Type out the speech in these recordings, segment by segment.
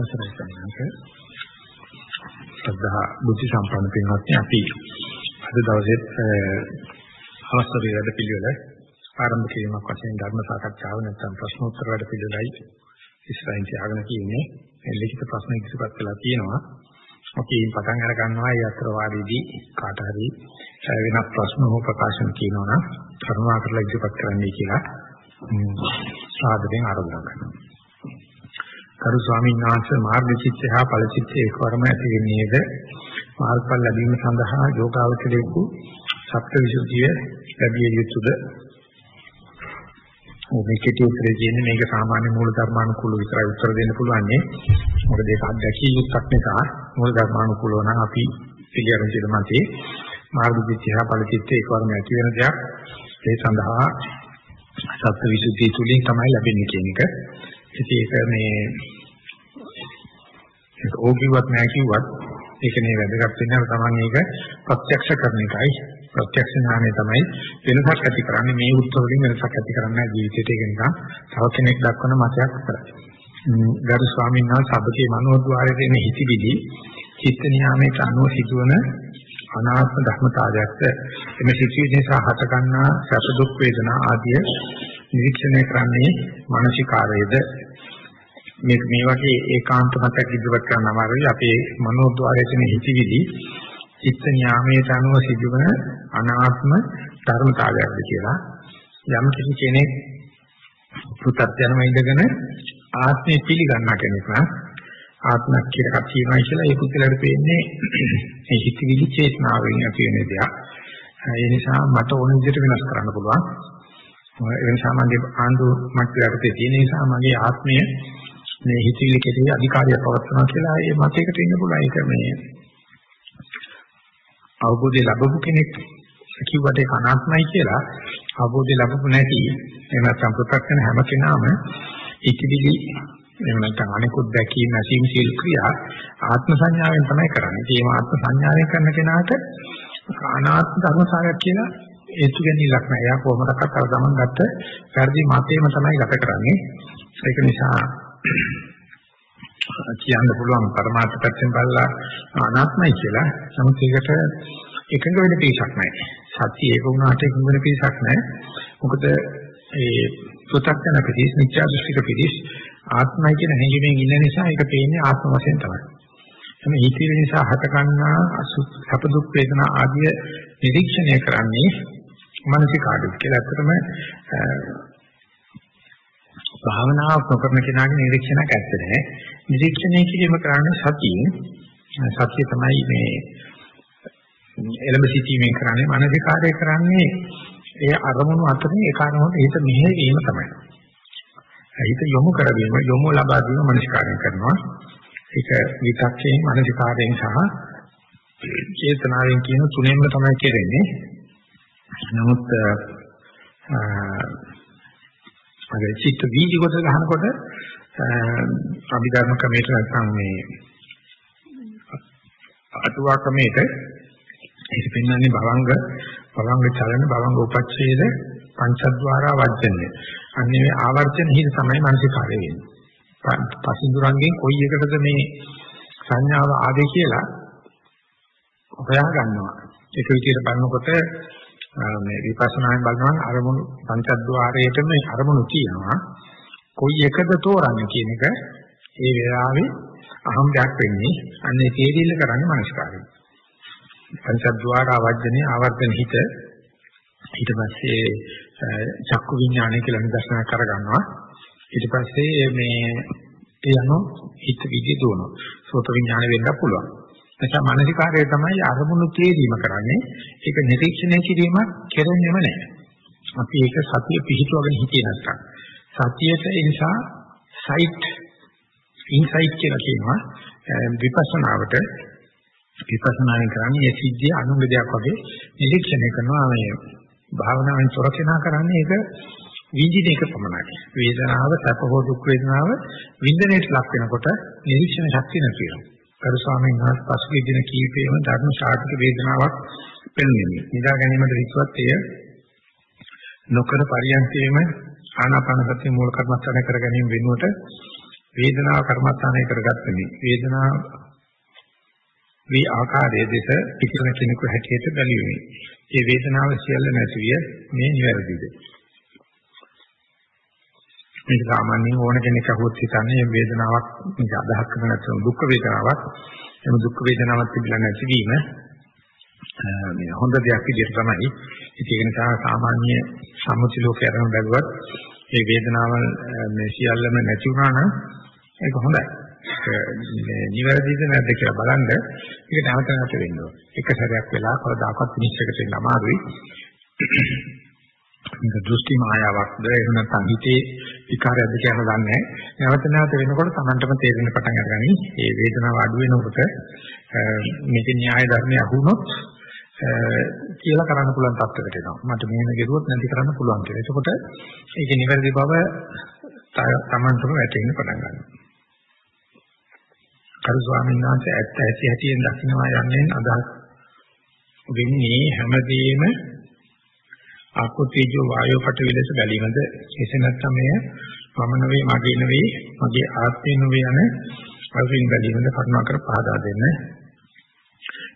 අවසරයි සම්මාස. සද්ධා බුද්ධ සම්පන්න පින්වත්නි අපි අද දවසේ අවස්ථාවේ වැඩ පිළිවෙල ආරම්භ කිරීමක් වශයෙන් ධර්ම සාකච්ඡාව නැත්නම් ප්‍රශ්නෝත්තර වැඩ පිළිවෙලයි ඉස්සරහින් තියාගෙන තියෙන්නේ. මේ ලිඛිත ප්‍රශ්න ඉදිරිපත් කළා තියෙනවා. අපි පටන් අර ගන්නවා ඒ අතර වාදීදී කාට හරි වෙනත් ප්‍රශ්න හෝ ප්‍රකාශන කියනවා නම් කරුණාකරලා ඉදිරිපත් කරන්නයි කියලා සාදරයෙන් ආරාධනා කරනවා. කරු ස්වාමීන් වහන්සේ මාර්ග චිත්තය හා ඵල චිත්තය එකවරම ඇති වෙන්නේද මාර්ගඵල ලැබීම සඳහා යෝගාවචරයෙකු සත්‍යවිසුද්ධිය ලැබිය යුතුද? මේ කෙටි උත්තරේ කියන්නේ මේක සාමාන්‍ය මූල ධර්මානුකූල විතරයි උත්තර දෙන්න පුළුවන් නේ. මොකද ඒක අත්දැකිය යුක්තක් නිසා මූල ධර්මානුකූලව නම් අපි පිළිගන්න දෙන්න මතේ. මාර්ග චිත්තය හා ඵල චිත්තය එකවරම ඇති වෙන දෙයක්. ඒ සඳහා සත්‍යවිසුද්ධිය තුලින් තමයි ලැබෙන්නේ කියන එක. ඉතින් ඒක මේ ඒක ඕකියවත් නැහැ කිව්වත් ඒක නේ වැදගත් වෙන්නේ අර තමන් ඒක ප්‍රත්‍යක්ෂ කරන එකයි. ප්‍රත්‍යක්ෂ ඥානය තමයි වෙනසක් ඇති කරන්නේ. මේ උත්තර වලින් වෙනසක් ඇති කරන්නේ ජීවිතේට. ඒක නිකන් තව කෙනෙක් දක්වන මතයක් විතරයි. ගරු ස්වාමීන් වහන්සේ සබ්බේ මනෝද්වාරයේ තියෙන හිතිවිලි චිත්ත නියාමයට අනුව සිදුවන අනාත්ම ධර්මතාවයක්ද? එම සිතිවිලි නිසා හට ගන්නා සැප දුක් වේදනා ආදිය නිරීක්ෂණය කරන්නේ මානසිකාරයේද මේ මේ වගේ ඒකාන්ත මතයක් ඉදිරිපත් කරන අමාරුයි අපේ මනෝද්වාරයේ තියෙන හිතිවිලි චිත්ත ඥාමයේ අනුව සිදුවන අනාත්ම ධර්මතාවයක්ද කියලා යම් කිසි කෙනෙක් පුතත්යනම ඉඳගෙන ආත්මය පිළිගන්නා කෙනෙක් නම් ආත්මයක් කියලා එකක් තියෙනවා කියලා ඒ පුතලට පේන්නේ ඒ හිතවිලි චේතනාවෙන් ඇති වෙන දෙයක්. ඒ නිසා මට ඕන විදිහට වෙනස් කරන්න පුළුවන්. ඒ නිසා මගේ ආන්දු මට්ටමට තියෙන නිසා මගේ ආත්මය මේ හිතවිලි කෙරෙහි අධිකාරිය පවත්වනවා කියලා ඒ මතයකට ඉන්න පුළුවන්. ඒක මේ අවබෝධය ලැබපු කෙනෙක් කිව්වට ඒක අනාත්මයි කියලා අවබෝධය ලැබපු නැති එහෙම නැත්නම් ප්‍රත්‍යක්ෂ හැම කෙනාම ඉතිවිලි එහෙම නැත්නම් අනිකුත් දැකීම නැසීම සීල ක්‍රියා ආත්ම සංඥාවෙන් තමයි කරන්නේ. ඒ ආත්ම සංඥාවෙන් කරන කෙනාට අනාත්ම ධර්මසාරයක් කියලා ඒතු ගැනීමක් නෑ. එයා කොහොමදක්වත් අර ගමන් ගත්ත වැඩි මතේම තමයි ගත කරන්නේ. ඒක නිසා කියන්න පුළුවන් පරමාර්ථ පැත්තෙන් බලලා අනාත්මයි කියලා. නමුත් ඒකට එකඟ වෙන්න පිටසක් නැහැ. සත්‍ය ඒක වුණාට එකඟ වෙන්න පිටසක් නැහැ. මොකද ඒ පුතක්කන පිටිස් මිත්‍යා දෘෂ්ටික පිටිස් ආත්මයි කියන හැඟීමෙන් ඉන්න නිසා ඒක පේන්නේ ආත්ම වශයෙන් තමයි. එමෙ හිතේ නිසා හට ගන්නා සප දුක් වේදනා ආදිය නිරීක්ෂණය කරන්නේ මානසික ආදිත් කියලා. අත්‍තරම භාවනාවක් නොකරන කෙනාගේ නිරීක්ෂණයක් ඇත්ත නැහැ. නිරීක්ෂණය කිරීම කරන්නේ සතියෙන්. සතිය තමයි මේ එළඹ සිටීමෙන් කරන්නේ මානසිකාරය කරන්නේ ඒ අරමුණු අතරින් ඒ කාරණාවට හිත මෙහෙවීම තමයි. හිත යොමු කරවීම යොමු ලබා දීම මානසිකාරය කරනවා. ඒක විතක්යෙන් මානසිකාරයෙන් සහ චේතනාවෙන් කියන තුනෙන්ම තමයි කෙරෙන්නේ. නමුත් අර චිත්ත වීදි කොට ගන්නකොට අභිධර්ම ක්‍රමයට නැත්නම් මේ අටුවා ක්‍රමයට ඒක පෙන්වන්නේ භවංග භවංග චලන භවංග උපච්ඡේද පංචද්වාරා වර්ජනය. අන්නේ මේ ආවර්ජන හිත තමයි මානසිකාරය වෙන්නේ. පසින්දුරංගෙන් කොයි එකකද මේ සංඥාව ආවේ කියලා හොයා ගන්නවා. ඒක විදිහට බලනකොට මේ විපස්සනායෙන් බලනවා අරමුණු පංචද්වාරයේටම අරමුණු තියෙනවා. කොයි එකද තෝරන්නේ කියන එක ඒ වෙලාවේ අහම්බයක් වෙන්නේ අන්නේ තේරිල්ල කරන්නේ මනස්කාරය. පංචද්වාර ආවර්ජනේ ආවර්තන හිත ඊට පස්සේ චක්කු විඥානය කියලා නිදර්ශන කරගන්නවා. ඊට පස්සේ මේ ඒ යනවා හිත විදි දුවනවා. සෝත විඥාන වෙන්න පුළුවන්. එතන මානසිකාරය තමයි අරමුණු තේරීම කරන්නේ. ඒක නිරීක්ෂණය කිරීම කෙරෙන්නේම නැහැ. අපි ඒක සතිය පිහිටුවගෙන හිටියේ නැත්තම්. සතියට ඒ නිසා සයිට් ඉන්සයිට් කියලා කියනවා විපස්සනාවට විපස්සනාවෙන් කරන්නේ ඒ සිද්ධිය අනුංග දෙයක් වගේ නිරීක්ෂණය කරනවා මේ භාවනාවෙන් තොරකෙනා කරන්නේ ඒක විඳින එක පමණයි. වේදනාව සැප හෝ දුක් වේදනාව විඳිනේට ලක් වෙනකොට නිරීක්ෂණ ශක්තිය නැති වෙනවා. කරු ස්වාමීන් වහන්සේ පසුගිය දින කීපෙම ධර්ම ශාස්ත්‍ර වේදනාවක් පෙන්වන්නේ. නිදා ගැනීමට විශ්වත් එය නොකර පරියන්තේම ආනාපාන සතිය මූල කර්මස්ථානය කර ගැනීම වෙනුවට වේදනාව කර්මස්ථානය කරගත්තනේ. වේදනාව මේ ආකාරයේ දෙස පිටන කෙනෙකු හැටියට බැලියෙමි. මේ වේදනාව සියල්ල නැතිවිය මේ නිවැරදිද? මේක සාමාන්‍යයෙන් ඕන කෙනෙක් අහුවොත් හිතන්නේ මේ වේදනාවක් මේක අදහස් කරන නැත්නම් දුක් වේදනාවක්. එම දුක් වේදනාවක් තිබිලා නැතිවීම මේ හොඳ දෙයක් විදිහට තමයි. ඒක නිසා සාමාන්‍ය සම්මුති ලෝකයට අරන් බැලුවත් මේ වේදනාව මේ සියල්ලම නැති වුණා නම් ඒක හොඳයි. මේ නිවැරදිද නැද්ද කියලා බලන්න ඒක නැවත නැවත වෙන්න ඕන. එක සැරයක් වෙලා කවදාකවත් නිශ්චයකට එන්න අමාරුයි. මේක දෘෂ්ටි මායාවක්ද එහෙම නැත්නම් හිතේ විකාරයක්ද කියලා දන්නේ නැවත නැවත වෙනකොට Tamanටම තේරෙන පටන් අරගනි. මේ වේදනාව අඩු වෙනකොට මේකේ න්‍යාය ධර්මය අහුනොත් කියලා කරන්න පුළුවන් තත්ත්වයකට එනවා. මට මෙහෙම ගෙරුවොත් නැති කරන්න පුළුවන් කියලා. එතකොට ඒකේ නිවැරදි බව Tamanටම වැටෙන්න පටන් ගන්නවා. කරු ස්වාමීන් වහන්සේ ඇත්ත ඇති හැටියෙන් දකින්නවා යන්නේ අදහස් වෙන්නේ හැමදේම ආකෘතිජෝ වායෝ පට විලස බැලීමද එසේ නැත්නම් මෙය මම නෙවෙයි මගේ නෙවෙයි මගේ ආත්මය නෙවෙයි යන අවින් බැලීමද කරුණාකර පහදා දෙන්න.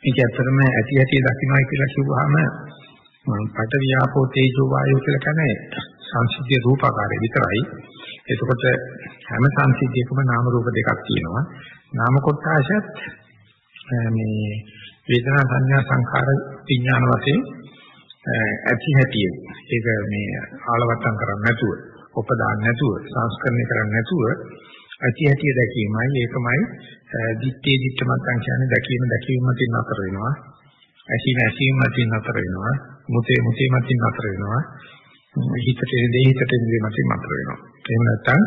මේක ඇත්තටම ඇති ඇති දකින්නයි කියලා කිව්වහම පට වියාපෝ තේජෝ වායෝ කියලා කියන්නේ සංසිද්ධිය රූපාකාරය විතරයි. එතකොට හැම සංසිද්ධියකම නාම රූප දෙකක් තියෙනවා. නාම කොටසත් මේ වේදනා සංඥා සංඛාර විඥාන වශයෙන් ඇති හැටිය ඒක මේ ආලවට්ටම් කරන්නේ නැතුව උපදාන්න නැතුව සංස්කරණය කරන්නේ නැතුව ඇති හැටිය දැකීමයි. ඒකමයි දිත්තේ දිත්තමත්යන් කියන්නේ දැකීම දැකීම මතින් අතර වෙනවා. ඇසීම ඇසීම මතින් අතර වෙනවා. මුතේ මුතේ මතින් අතර වෙනවා. හිතට දෙහි හිතට දෙහි මතින් අතර වෙනවා. එහෙම නැත්නම්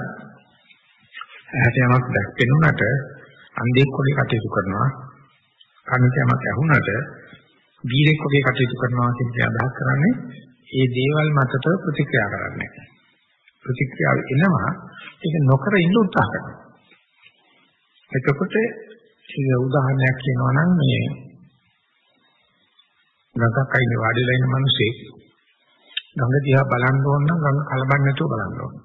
ඇහැට යමක් දැක්කෙනුනට අන්ධෙක් වගේ කටයුතු කරනවා. කනට යමක් ඇහුනට වීරෙක් වගේ කටයුතු කරනවා කියන අදහස් කරන්නේ ඒ දේවල් මතට ප්‍රතික්‍රියා කරන්නේ. ප්‍රතික්‍රියාව එනවා ඒක නොකර ඉන්න උත්සාහ කරනවා. එතකොට ඉතින් උදාහරණයක් කියනවා නම් මේ ගඟක් අයින වාඩිලා ඉන්න මිනිස්සේ ගඟ දිහා බලන්න ඕන නම් ගඟ කලබන් නැතුව බලන්න ඕන.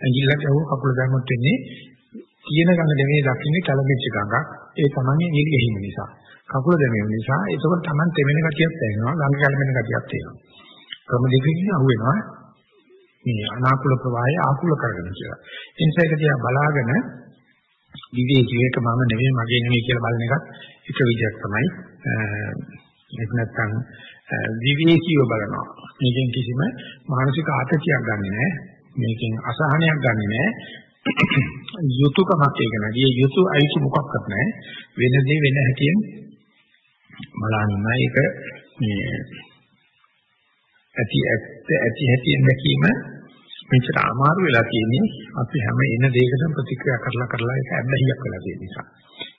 ඇඟිල්ලට අහුව කකුල දැම්මොත් වෙන්නේ තියෙන ගඟ නෙමෙයි දකින්නේ කලබෙච්ච ගඟක්. ඒ තමයි නිල්ගෙහිම නිසා. කකුල දැමීම නිසා ඒකෝට Taman තෙමෙන ගතියක් දැනෙනවා ළඟ කැළමෙන ගතියක් තියෙනවා. ක්‍රම දෙකකින් අහුවෙනවා. මේ අනාකූල ප්‍රවාහය ආකූල කරගෙන කියලා. ඒ නිසා ඒක දිහා බලාගෙන විවේකී එක මම නෙවෙයි මගේ නෙවෙයි කියලා බලන එකත් එක විදියක් තමයි. ඒක නැත්තම් විවේකීව බලනවා. මේකෙන් කිසිම මානසික ආතතියක් ගන්නෙ නැහැ මේකෙන් අසහනයක් ගන්නෙ නැහැ යුතුයකමක් ඒක නෑ. යුතු අයිති මොකක්වත් නෑ. වෙන දේ වෙන හැටියෙන් බලන්නයි ඒක මේ ඇති ඇත්ත ඇති හැටියෙන් දැකීම මෙච්චර අමාරු වෙලා තියෙන්නේ අපි හැම එන දෙයකටම ප්‍රතික්‍රියා කරලා කරලා ඒක ඇබ්බැහියක් වෙලා තියෙන නිසා.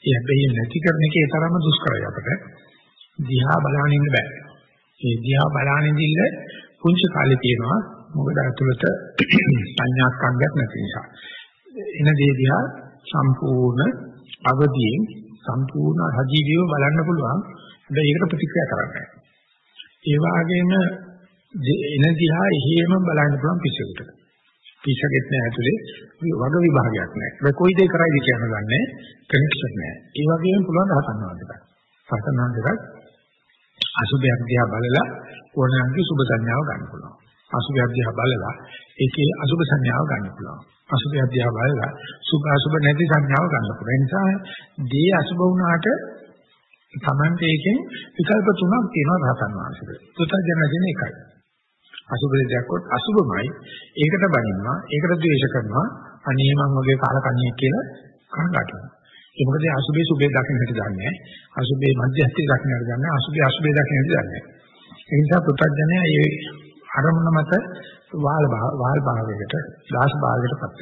ඒ ඇබ්බැහිය නැති කරන එකේ තරම දුෂ්කරයි අපට. දිහා බලන්න ඉන්න බෑ. ඒ දිහා බලන්න ඉඳිල්ල පුංචි කාලේ තියෙනවා මොකද අතුලට සංඥා ස්කන්ධයක් නැති නිසා. එන දේ දිහා සම්පූර්ණ අවදියෙන් සම්පූර්ණ සජීවීව බලන්න පුළුවන්. හැබැයි ඒකට ප්‍රතික්‍රියා කරන්නේ ඒ වගේම එන දිහා එහෙම බලන්න පුළුවන් පිස්සුකට. පිස්සගෙත් නෑ ඇතුලේ වග විභාගයක් නෑ. ඒක කොයි දෙයක් කරයිද කියන ගන්නේ කනෙක්ෂන් නෑ. ඒ වගේම පුළුවන් රහතන් වහන්සේට. රහතන් වහන්සේට අසුභයක් දිහා බලලා ඕනෑමගේ සුභ සංඥාව ගන්න පුළුවන්. අසුභයක් දිහා බලලා ඒකේ අසුභ සංඥාව ගන්න පුළුවන්. අසුභයක් දිහා බලලා සුභ අසුභ නැති සංඥාව ගන්න පුළුවන්. ඒ නිසා දී අසුභ වුණාට Tamante එකෙන් විකල්ප තුනක් තියෙනවා රහතන් වහන්සේට. පුතජනජන එකයි. අසුබ දෙයක්වත් අසුබමයි. ඒකට බනිනවා, ඒකට ද්වේෂ කරනවා. අනේ මං වගේ කාලකන්ණියෙක් කියලා කනගාටු වෙනවා. ඒ මොකද අසුබේ සුබේ දකින්න හිට දන්නේ අසුබේ මධ්‍යස්ථි දකින්න හිට දන්නේ අසුබේ අසුබේ දකින්න හිට දන්නේ ඒ නිසා පුතඥය මේ අරමුණ මත වාල් වාල් භාවයකට දාස් භාවයකටපත්